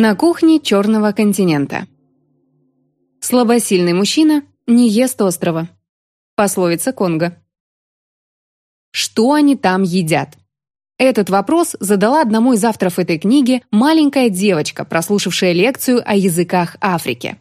На кухне Черного континента. Слабосильный мужчина не ест острова. Пословица Конго. Что они там едят? Этот вопрос задала одному из авторов этой книги маленькая девочка, прослушавшая лекцию о языках Африки.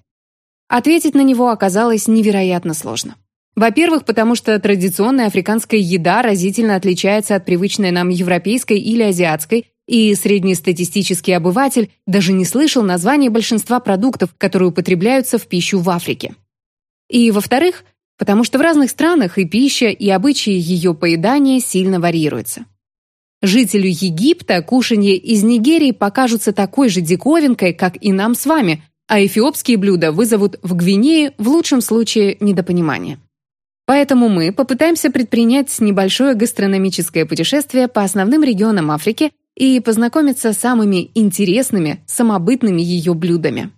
Ответить на него оказалось невероятно сложно. Во-первых, потому что традиционная африканская еда разительно отличается от привычной нам европейской или азиатской, и среднестатистический обыватель даже не слышал названия большинства продуктов, которые употребляются в пищу в Африке. И, во-вторых, потому что в разных странах и пища, и обычаи ее поедания сильно варьируются. Жителю Египта кушанье из Нигерии покажутся такой же диковинкой, как и нам с вами, а эфиопские блюда вызовут в Гвинее в лучшем случае недопонимание. Поэтому мы попытаемся предпринять небольшое гастрономическое путешествие по основным регионам Африки и познакомиться с самыми интересными, самобытными ее блюдами.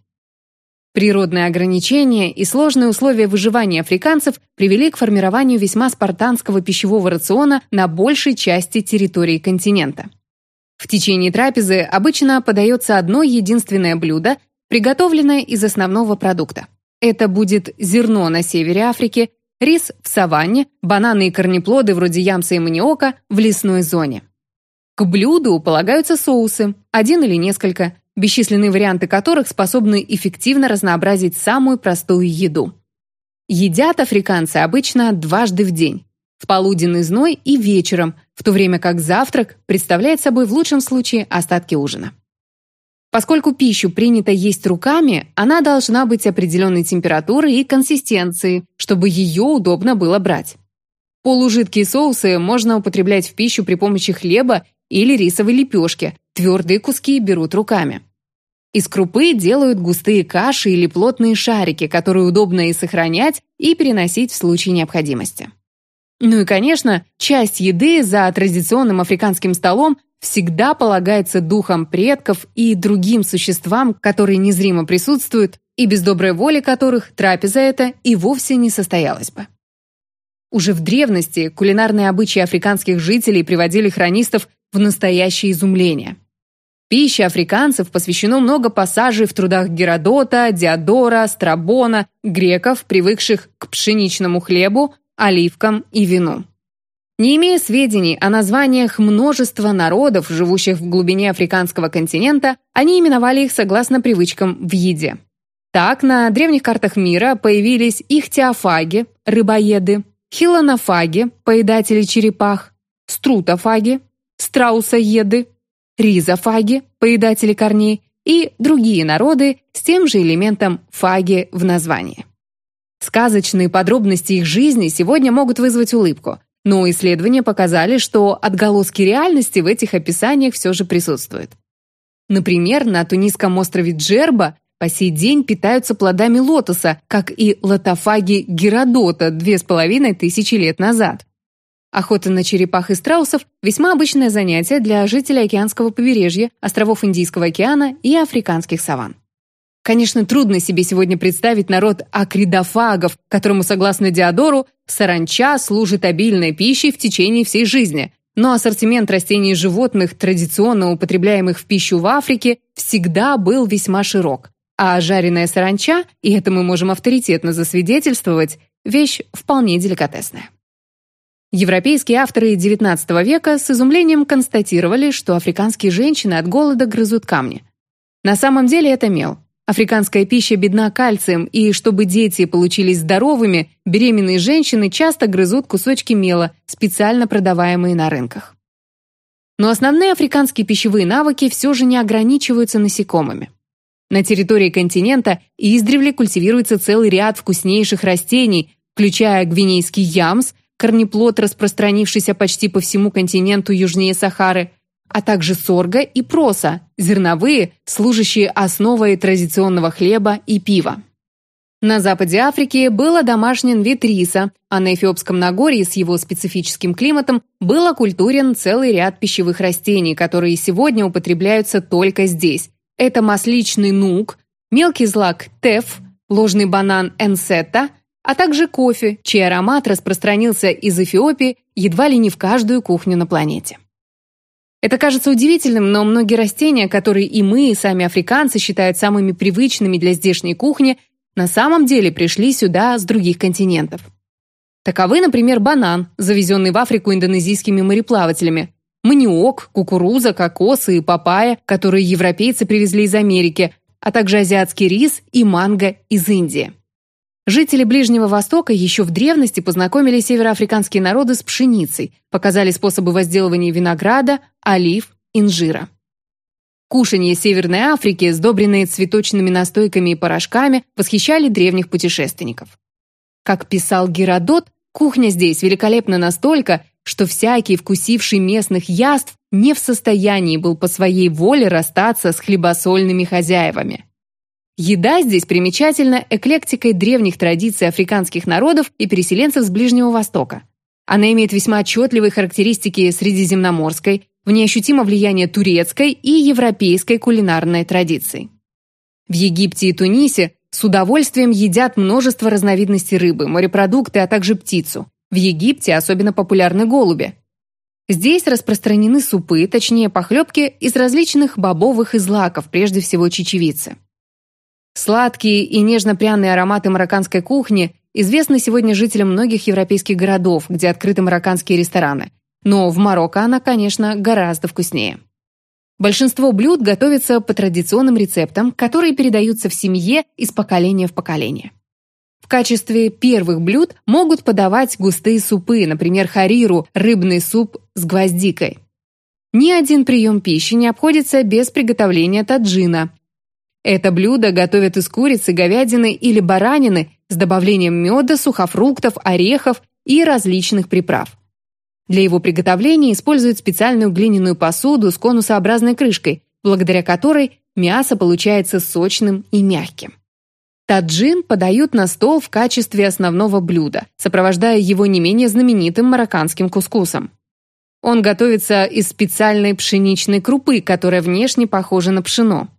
Природные ограничения и сложные условия выживания африканцев привели к формированию весьма спартанского пищевого рациона на большей части территории континента. В течение трапезы обычно подается одно единственное блюдо, приготовленное из основного продукта. Это будет зерно на севере Африки, рис в саванне, бананы и корнеплоды вроде ямса и маниока в лесной зоне. К блюду полагаются соусы, один или несколько, бесчисленные варианты которых способны эффективно разнообразить самую простую еду. Едят африканцы обычно дважды в день – в полуденный зной и вечером, в то время как завтрак представляет собой в лучшем случае остатки ужина. Поскольку пищу принято есть руками, она должна быть определенной температуры и консистенции, чтобы ее удобно было брать. Полужидкие соусы можно употреблять в пищу при помощи хлеба или рисовой лепешки, твердые куски берут руками. Из крупы делают густые каши или плотные шарики, которые удобно и сохранять, и переносить в случае необходимости. Ну и, конечно, часть еды за традиционным африканским столом всегда полагается духам предков и другим существам, которые незримо присутствуют, и без доброй воли которых трапеза эта и вовсе не состоялась бы. Уже в древности кулинарные обычаи африканских жителей приводили хронистов в настоящее изумление. Пище африканцев посвящено много пассажей в трудах Геродота, Диодора, Страбона, греков, привыкших к пшеничному хлебу, оливкам и вину. Не имея сведений о названиях множества народов, живущих в глубине африканского континента, они именовали их согласно привычкам в еде. Так, на древних картах мира появились ихтиофаги, рыбоеды, хилонофаги, поедатели черепах, струтофаги, страусоеды, ризофаги, поедатели корней, и другие народы с тем же элементом фаги в названии. Сказочные подробности их жизни сегодня могут вызвать улыбку – но исследования показали, что отголоски реальности в этих описаниях все же присутствуют. Например, на тунисском острове Джерба по сей день питаются плодами лотоса, как и лотофаги Геродота две с половиной тысячи лет назад. Охота на черепах и страусов – весьма обычное занятие для жителей океанского побережья, островов Индийского океана и африканских саванн. Конечно, трудно себе сегодня представить народ акридофагов, которому, согласно Диодору, саранча служит обильной пищей в течение всей жизни. Но ассортимент растений и животных, традиционно употребляемых в пищу в Африке, всегда был весьма широк. А жареная саранча, и это мы можем авторитетно засвидетельствовать, вещь вполне деликатесная. Европейские авторы XIX века с изумлением констатировали, что африканские женщины от голода грызут камни. На самом деле это мел. Африканская пища бедна кальцием, и чтобы дети получились здоровыми, беременные женщины часто грызут кусочки мела, специально продаваемые на рынках. Но основные африканские пищевые навыки все же не ограничиваются насекомыми. На территории континента издревле культивируется целый ряд вкуснейших растений, включая гвинейский ямс, корнеплод, распространившийся почти по всему континенту южнее Сахары, а также сорга и проса, зерновые, служащие основой традиционного хлеба и пива. На западе Африки был одомашнен вид риса, а на Эфиопском Нагорье с его специфическим климатом был окультурен целый ряд пищевых растений, которые сегодня употребляются только здесь. Это масличный нук, мелкий злак теф, ложный банан энсета, а также кофе, чей аромат распространился из Эфиопии едва ли не в каждую кухню на планете. Это кажется удивительным, но многие растения, которые и мы, и сами африканцы считают самыми привычными для здешней кухни, на самом деле пришли сюда с других континентов. Таковы, например, банан, завезенный в Африку индонезийскими мореплавателями, маниок, кукуруза, кокосы и папайя, которые европейцы привезли из Америки, а также азиатский рис и манго из Индии. Жители Ближнего Востока еще в древности познакомили североафриканские народы с пшеницей, показали способы возделывания винограда, олив, инжира. Кушанье Северной Африки, сдобренные цветочными настойками и порошками, восхищали древних путешественников. Как писал Геродот, кухня здесь великолепна настолько, что всякий, вкусивший местных яств, не в состоянии был по своей воле расстаться с хлебосольными хозяевами. Еда здесь примечательна эклектикой древних традиций африканских народов и переселенцев с Ближнего Востока. Она имеет весьма отчетливые характеристики средиземноморской, в ней ощутимо влияние турецкой и европейской кулинарной традиций. В Египте и Тунисе с удовольствием едят множество разновидностей рыбы, морепродукты, а также птицу. В Египте особенно популярны голуби. Здесь распространены супы, точнее похлебки, из различных бобовых и злаков, прежде всего чечевицы. Сладкие и нежно-пряные ароматы марокканской кухни известны сегодня жителям многих европейских городов, где открыты марокканские рестораны. Но в Марокко она, конечно, гораздо вкуснее. Большинство блюд готовятся по традиционным рецептам, которые передаются в семье из поколения в поколение. Качестве первых блюд могут подавать густые супы, например, хариру, рыбный суп с гвоздикой. Ни один прием пищи не обходится без приготовления таджина. Это блюдо готовят из курицы, говядины или баранины с добавлением меда, сухофруктов, орехов и различных приправ. Для его приготовления используют специальную глиняную посуду с конусообразной крышкой, благодаря которой мясо получается сочным и мягким. Таджин подают на стол в качестве основного блюда, сопровождая его не менее знаменитым марокканским кускусом. Он готовится из специальной пшеничной крупы, которая внешне похожа на пшено.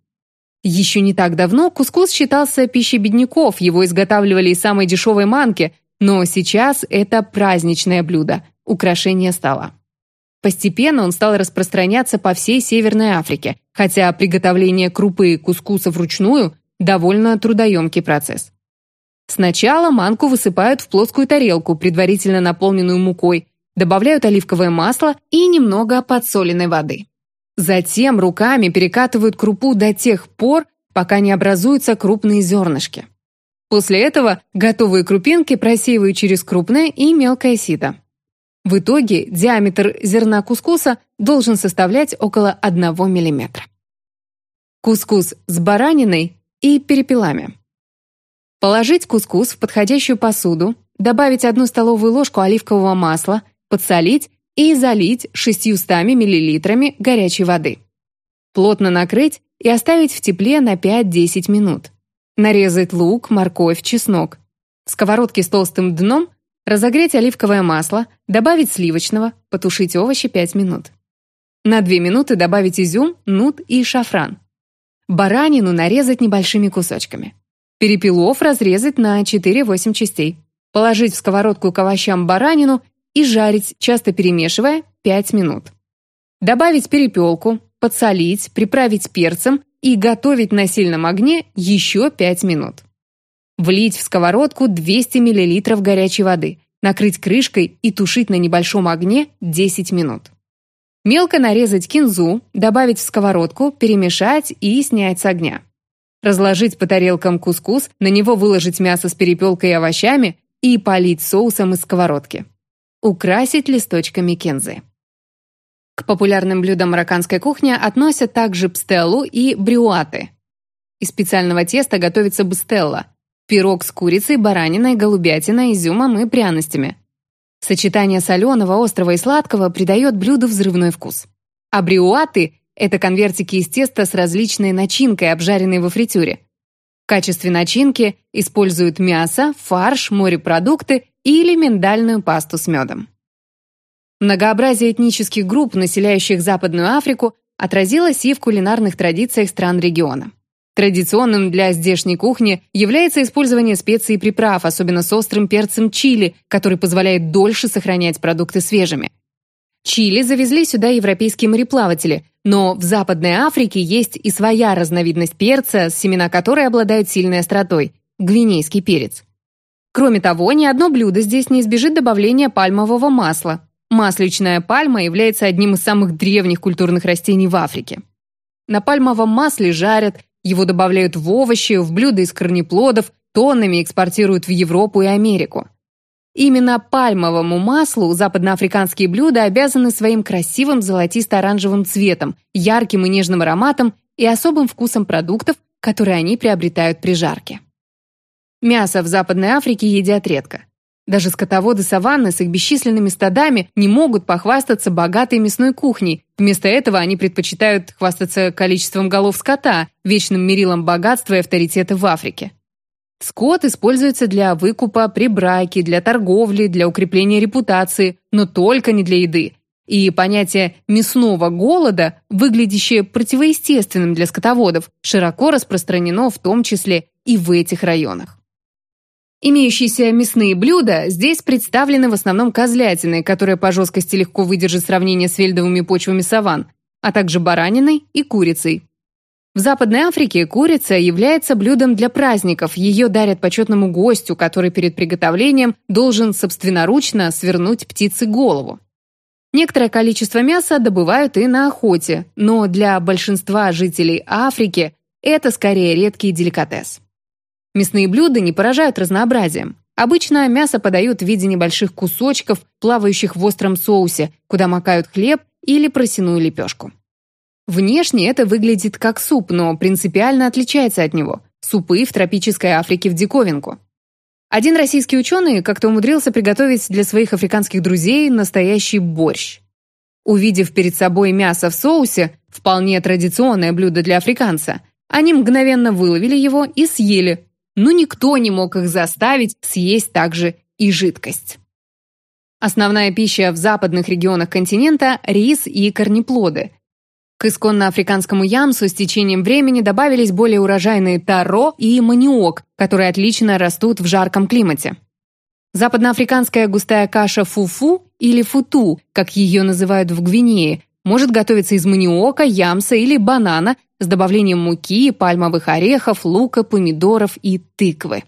Еще не так давно кускус считался пищей бедняков, его изготавливали из самой дешевой манки, но сейчас это праздничное блюдо, украшение стола. Постепенно он стал распространяться по всей Северной Африке, хотя приготовление крупы и кускуса вручную – довольно трудоемкий процесс. Сначала манку высыпают в плоскую тарелку, предварительно наполненную мукой, добавляют оливковое масло и немного подсоленной воды. Затем руками перекатывают крупу до тех пор, пока не образуются крупные зернышки. После этого готовые крупинки просеивают через крупное и мелкое сито. В итоге диаметр зерна кускуса должен составлять около 1 мм. Кускус с бараниной и перепелами. Положить кускус в подходящую посуду, добавить 1 столовую ложку оливкового масла, подсолить и залить 600 мл горячей воды. Плотно накрыть и оставить в тепле на 5-10 минут. Нарезать лук, морковь, чеснок. В сковородке с толстым дном разогреть оливковое масло, добавить сливочного, потушить овощи 5 минут. На 2 минуты добавить изюм, нут и шафран. Баранину нарезать небольшими кусочками. Перепелов разрезать на 4-8 частей. Положить в сковородку к овощам баранину и жарить, часто перемешивая, 5 минут. Добавить перепелку, подсолить, приправить перцем и готовить на сильном огне еще 5 минут. Влить в сковородку 200 мл горячей воды, накрыть крышкой и тушить на небольшом огне 10 минут. Мелко нарезать кинзу, добавить в сковородку, перемешать и снять с огня. Разложить по тарелкам кускус, на него выложить мясо с перепелкой и овощами и полить соусом из сковородки. Украсить листочками кинзы. К популярным блюдам марокканской кухни относят также пстеллу и брюаты. Из специального теста готовится бстелла – пирог с курицей, бараниной, голубятиной, изюмом и пряностями. Сочетание соленого, острого и сладкого придает блюду взрывной вкус. А брюаты – это конвертики из теста с различной начинкой, обжаренной во фритюре. В качестве начинки используют мясо, фарш, морепродукты или миндальную пасту с медом. Многообразие этнических групп, населяющих Западную Африку, отразилось и в кулинарных традициях стран региона. Традиционным для здешней кухни является использование специй и приправ, особенно с острым перцем чили, который позволяет дольше сохранять продукты свежими. Чили завезли сюда европейские мореплаватели, но в Западной Африке есть и своя разновидность перца, семена которой обладают сильной остротой – гвинейский перец. Кроме того, ни одно блюдо здесь не избежит добавления пальмового масла. Масличная пальма является одним из самых древних культурных растений в Африке. На пальмовом масле жарят, его добавляют в овощи, в блюда из корнеплодов, тоннами экспортируют в Европу и Америку. Именно пальмовому маслу западноафриканские блюда обязаны своим красивым золотисто-оранжевым цветом, ярким и нежным ароматом и особым вкусом продуктов, которые они приобретают при жарке. Мясо в Западной Африке едят редко. Даже скотоводы саванны с их бесчисленными стадами не могут похвастаться богатой мясной кухней. Вместо этого они предпочитают хвастаться количеством голов скота, вечным мерилом богатства и авторитета в Африке. Скот используется для выкупа при браке, для торговли, для укрепления репутации, но только не для еды. И понятие «мясного голода», выглядящее противоестественным для скотоводов, широко распространено в том числе и в этих районах. Имеющиеся мясные блюда здесь представлены в основном козлятиной, которая по жесткости легко выдержит сравнение с вельдовыми почвами саван, а также бараниной и курицей. В Западной Африке курица является блюдом для праздников. Ее дарят почетному гостю, который перед приготовлением должен собственноручно свернуть птице голову. Некоторое количество мяса добывают и на охоте, но для большинства жителей Африки это скорее редкий деликатес. Мясные блюда не поражают разнообразием. Обычно мясо подают в виде небольших кусочков, плавающих в остром соусе, куда макают хлеб или просяную лепешку. Внешне это выглядит как суп, но принципиально отличается от него. Супы в тропической Африке в диковинку. Один российский ученый как-то умудрился приготовить для своих африканских друзей настоящий борщ. Увидев перед собой мясо в соусе, вполне традиционное блюдо для африканца, они мгновенно выловили его и съели, но никто не мог их заставить съесть также и жидкость. Основная пища в западных регионах континента – рис и корнеплоды, к исконно-африканскому ямсу с течением времени добавились более урожайные таро и маниок, которые отлично растут в жарком климате. Западноафриканская густая каша фуфу или футу, как ее называют в Гвинее, может готовиться из маниока, ямса или банана с добавлением муки, пальмовых орехов, лука, помидоров и тыквы.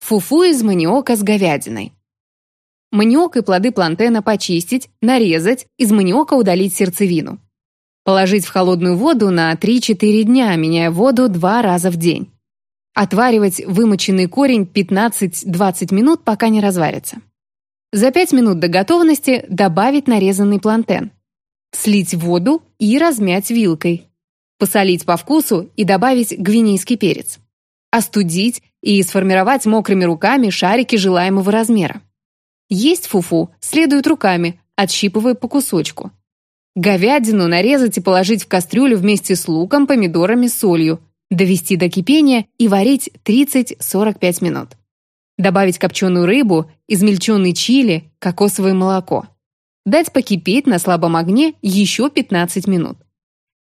Фуфу из маниока с говядиной. Маниок и плоды плантена почистить, нарезать, из маниока удалить сердцевину. Положить в холодную воду на 3-4 дня, меняя воду два раза в день. Отваривать вымоченный корень 15-20 минут, пока не разварится. За 5 минут до готовности добавить нарезанный плантен. Слить воду и размять вилкой. Посолить по вкусу и добавить гвинейский перец. Остудить и сформировать мокрыми руками шарики желаемого размера. Есть фуфу следует руками, отщипывая по кусочку. Говядину нарезать и положить в кастрюлю вместе с луком, помидорами, солью. Довести до кипения и варить 30-45 минут. Добавить копченую рыбу, измельченный чили, кокосовое молоко. Дать покипеть на слабом огне еще 15 минут.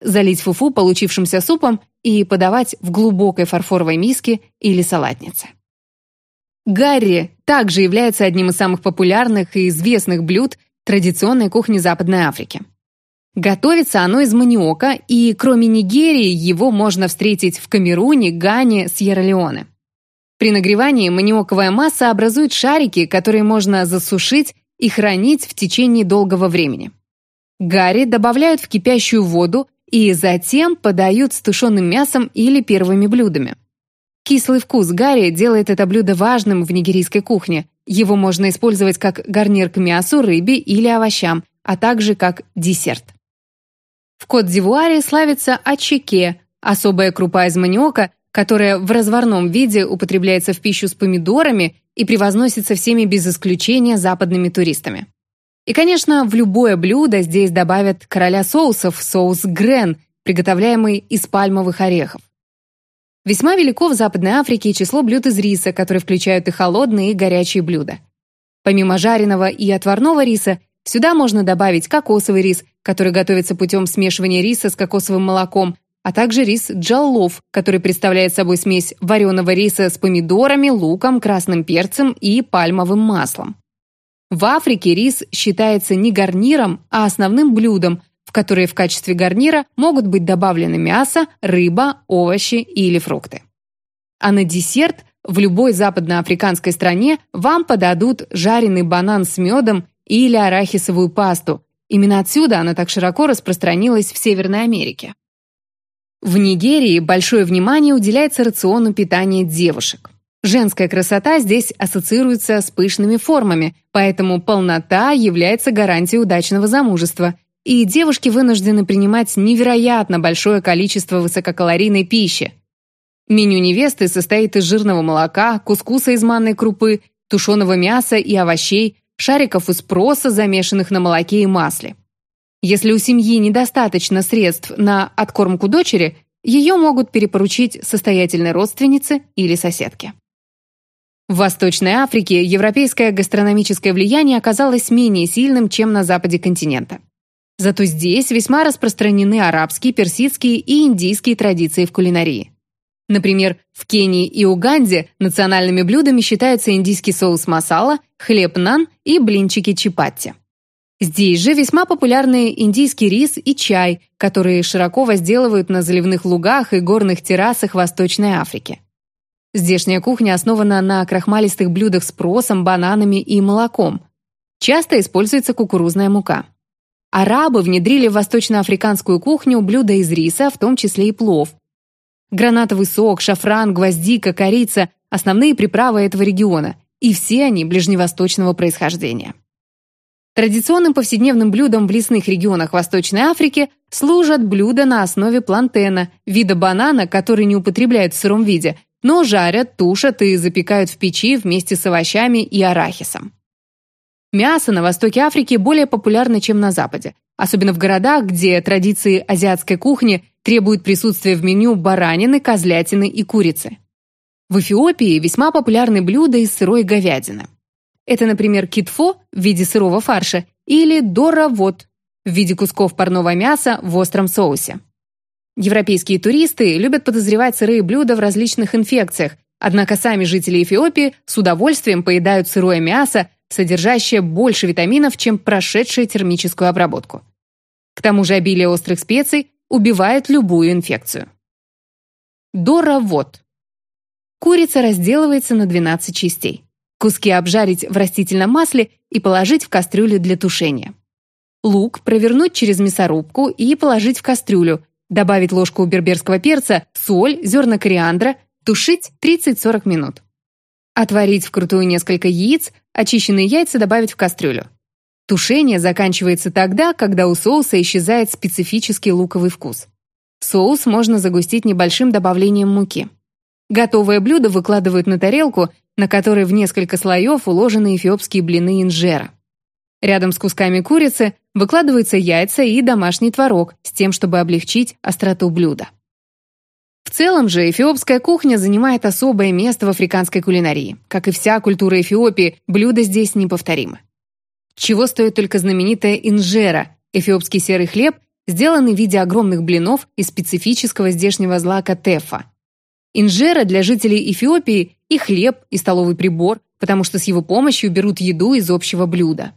Залить фуфу получившимся супом и подавать в глубокой фарфоровой миске или салатнице. Гарри также является одним из самых популярных и известных блюд традиционной кухни Западной Африки. Готовится оно из маниока, и кроме Нигерии его можно встретить в Камеруне, Гане, Сьерра-Леоне. При нагревании маниоковая масса образует шарики, которые можно засушить и хранить в течение долгого времени. Гарри добавляют в кипящую воду и затем подают с тушеным мясом или первыми блюдами. Кислый вкус гарри делает это блюдо важным в нигерийской кухне. Его можно использовать как гарнир к мясу, рыбе или овощам, а также как десерт. В Кот-д'Ивуаре славится ачеке, особая крупа из маниока, которая в разварном виде употребляется в пищу с помидорами и превозносится всеми без исключения западными туристами. И, конечно, в любое блюдо здесь добавят короля соусов, соус грен, приготовляемый из пальмовых орехов. Весьма велико в Западной Африке число блюд из риса, которые включают и холодные, и горячие блюда. Помимо жареного и отварного риса, Сюда можно добавить кокосовый рис, который готовится путем смешивания риса с кокосовым молоком, а также рис джаллов, который представляет собой смесь вареного риса с помидорами, луком, красным перцем и пальмовым маслом. В Африке рис считается не гарниром, а основным блюдом, в которое в качестве гарнира могут быть добавлены мясо, рыба, овощи или фрукты. А на десерт в любой западноафриканской стране вам подадут жареный банан с медом или арахисовую пасту. Именно отсюда она так широко распространилась в Северной Америке. В Нигерии большое внимание уделяется рациону питания девушек. Женская красота здесь ассоциируется с пышными формами, поэтому полнота является гарантией удачного замужества, и девушки вынуждены принимать невероятно большое количество высококалорийной пищи. Меню невесты состоит из жирного молока, кускуса из манной крупы, тушеного мяса и овощей, шариков из проса, замешанных на молоке и масле. Если у семьи недостаточно средств на откормку дочери, ее могут перепоручить состоятельной родственнице или соседке. В Восточной Африке европейское гастрономическое влияние оказалось менее сильным, чем на западе континента. Зато здесь весьма распространены арабские, персидские и индийские традиции в кулинарии. Например, в Кении и Уганде национальными блюдами считаются индийский соус масала, хлеб нан и блинчики чипатти. Здесь же весьма популярны индийский рис и чай, которые широко возделывают на заливных лугах и горных террасах Восточной Африки. Здешняя кухня основана на крахмалистых блюдах с просом, бананами и молоком. Часто используется кукурузная мука. Арабы внедрили в восточноафриканскую кухню блюда из риса, в том числе и плов, Гранатовый сок, шафран, гвоздика, корица – основные приправы этого региона, и все они ближневосточного происхождения. Традиционным повседневным блюдом в лесных регионах Восточной Африки служат блюда на основе плантена, вида банана, который не употребляют в сыром виде, но жарят, тушат и запекают в печи вместе с овощами и арахисом. Мясо на востоке Африки более популярно, чем на западе, особенно в городах, где традиции азиатской кухни требуют присутствия в меню баранины, козлятины и курицы. В Эфиопии весьма популярны блюда из сырой говядины. Это, например, китфо в виде сырого фарша или доравот в виде кусков парного мяса в остром соусе. Европейские туристы любят подозревать сырые блюда в различных инфекциях, однако сами жители Эфиопии с удовольствием поедают сырое мясо, содержащее больше витаминов, чем прошедшее термическую обработку. К тому же обилие острых специй убивает любую инфекцию. Доровод. Курица разделывается на 12 частей. Куски обжарить в растительном масле и положить в кастрюлю для тушения. Лук провернуть через мясорубку и положить в кастрюлю, добавить ложку берберского перца, соль, зерна кориандра, тушить 30-40 минут. Отварить вкрутую несколько яиц, очищенные яйца добавить в кастрюлю. Тушение заканчивается тогда, когда у соуса исчезает специфический луковый вкус. Соус можно загустить небольшим добавлением муки. Готовое блюдо выкладывают на тарелку, на которой в несколько слоев уложены эфиопские блины инжера. Рядом с кусками курицы выкладываются яйца и домашний творог с тем, чтобы облегчить остроту блюда. В целом же эфиопская кухня занимает особое место в африканской кулинарии. Как и вся культура Эфиопии, блюда здесь неповторимы. Чего стоит только знаменитая инжера, эфиопский серый хлеб, сделанный в виде огромных блинов из специфического здешнего злака тефа. Инжера для жителей Эфиопии и хлеб, и столовый прибор, потому что с его помощью берут еду из общего блюда.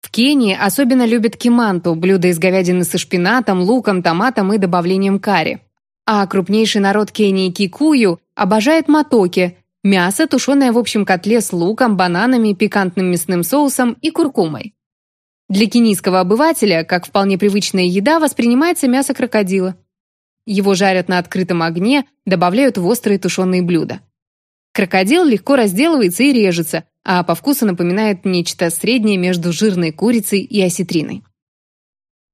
В Кении особенно любят киманту, блюдо из говядины со шпинатом, луком, томатом и добавлением карри. А крупнейший народ Кении кикую обожает матоки, Мясо, тушеное в общем котле с луком, бананами, пикантным мясным соусом и куркумой. Для кенийского обывателя, как вполне привычная еда, воспринимается мясо крокодила. Его жарят на открытом огне, добавляют в острые тушеные блюда. Крокодил легко разделывается и режется, а по вкусу напоминает нечто среднее между жирной курицей и осетриной.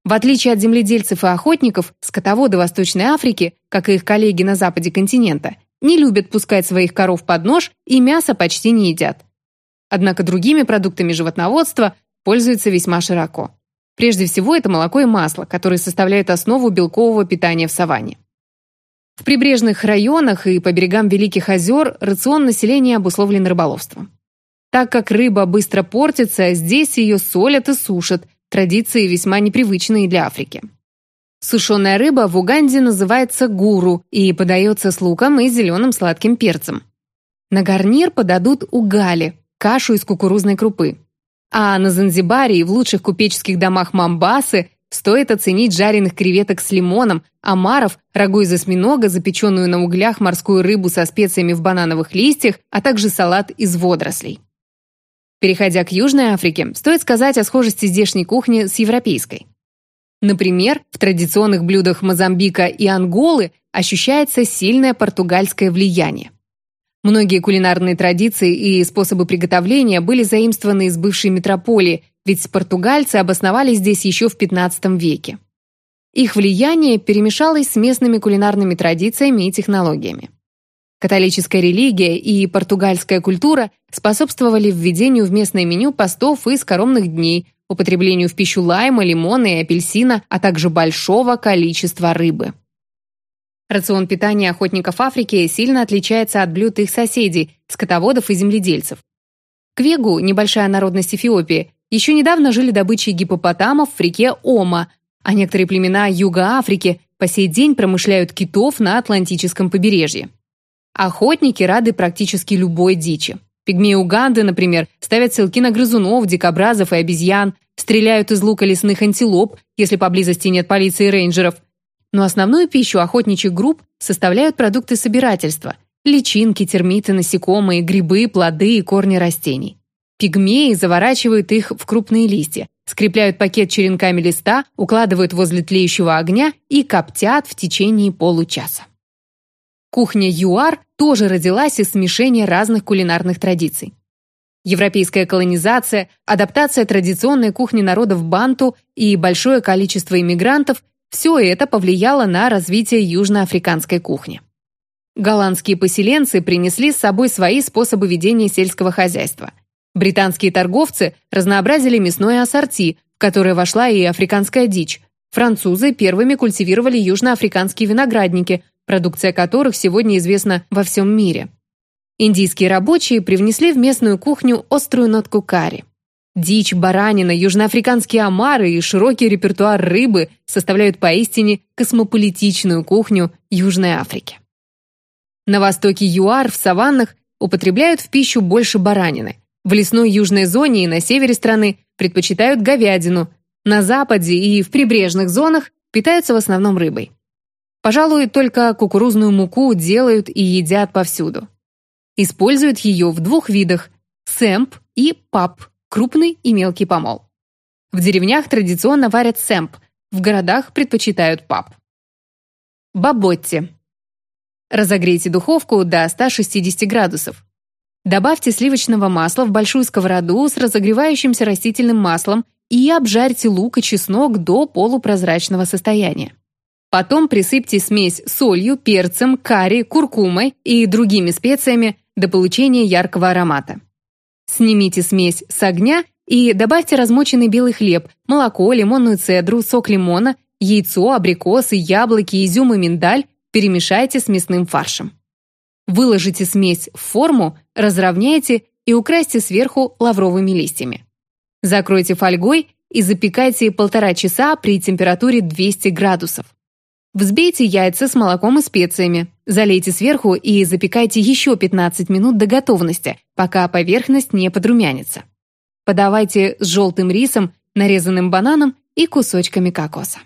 В отличие от земледельцев и охотников, скотоводы Восточной Африки, как и их коллеги на западе континента, не любят пускать своих коров под нож и мясо почти не едят. Однако другими продуктами животноводства пользуются весьма широко. Прежде всего, это молоко и масло, которые составляют основу белкового питания в саванне. В прибрежных районах и по берегам Великих озер рацион населения обусловлен рыболовством. Так как рыба быстро портится, здесь ее солят и сушат, традиции весьма непривычные для Африки. Сушеная рыба в Уганде называется гуру и подается с луком и зеленым сладким перцем. На гарнир подадут угали – кашу из кукурузной крупы. А на Занзибаре и в лучших купеческих домах Мамбасы стоит оценить жареных креветок с лимоном, омаров, рагу из осьминога, запеченную на углях морскую рыбу со специями в банановых листьях, а также салат из водорослей. Переходя к Южной Африке, стоит сказать о схожести здешней кухни с европейской. Например, в традиционных блюдах Мозамбика и Анголы ощущается сильное португальское влияние. Многие кулинарные традиции и способы приготовления были заимствованы из бывшей метрополии, ведь португальцы обосновались здесь еще в XV веке. Их влияние перемешалось с местными кулинарными традициями и технологиями. Католическая религия и португальская культура способствовали введению в местное меню постов и скоромных дней, употреблению в пищу лайма, лимона и апельсина, а также большого количества рыбы. Рацион питания охотников Африки сильно отличается от блюд их соседей, скотоводов и земледельцев. Квегу, небольшая народность Эфиопии, еще недавно жили добычей гипопотамов в реке Ома, а некоторые племена Юга Африки по сей день промышляют китов на Атлантическом побережье. Охотники рады практически любой дичи. Пигмеи Уганды, например, ставят селки на грызунов, дикобразов и обезьян, стреляют из лука лесных антилоп, если поблизости нет полиции и рейнджеров. Но основную пищу охотничьих групп составляют продукты собирательства – личинки, термиты, насекомые, грибы, плоды и корни растений. Пигмеи заворачивают их в крупные листья, скрепляют пакет черенками листа, укладывают возле тлеющего огня и коптят в течение получаса. Кухня ЮАР тоже родилась из смешения разных кулинарных традиций. Европейская колонизация, адаптация традиционной кухни народов банту и большое количество иммигрантов – все это повлияло на развитие южноафриканской кухни. Голландские поселенцы принесли с собой свои способы ведения сельского хозяйства. Британские торговцы разнообразили мясное ассорти, в которое вошла и африканская дичь. Французы первыми культивировали южноафриканские виноградники – продукция которых сегодня известна во всем мире. Индийские рабочие привнесли в местную кухню острую нотку карри. Дичь, баранина, южноафриканские омары и широкий репертуар рыбы составляют поистине космополитичную кухню Южной Африки. На востоке ЮАР в саваннах употребляют в пищу больше баранины. В лесной южной зоне и на севере страны предпочитают говядину. На западе и в прибрежных зонах питаются в основном рыбой. Пожалуй, только кукурузную муку делают и едят повсюду. Используют ее в двух видах – сэмп и пап – крупный и мелкий помол. В деревнях традиционно варят сэмп, в городах предпочитают пап. Баботти. Разогрейте духовку до 160 градусов. Добавьте сливочного масла в большую сковороду с разогревающимся растительным маслом и обжарьте лук и чеснок до полупрозрачного состояния. Потом присыпьте смесь солью, перцем, карри, куркумой и другими специями до получения яркого аромата. Снимите смесь с огня и добавьте размоченный белый хлеб, молоко, лимонную цедру, сок лимона, яйцо, абрикосы, яблоки, изюм и миндаль, перемешайте с мясным фаршем. Выложите смесь в форму, разровняйте и украсьте сверху лавровыми листьями. Закройте фольгой и запекайте полтора часа при температуре 200 градусов. Взбейте яйца с молоком и специями, залейте сверху и запекайте еще 15 минут до готовности, пока поверхность не подрумянится. Подавайте с желтым рисом, нарезанным бананом и кусочками кокоса.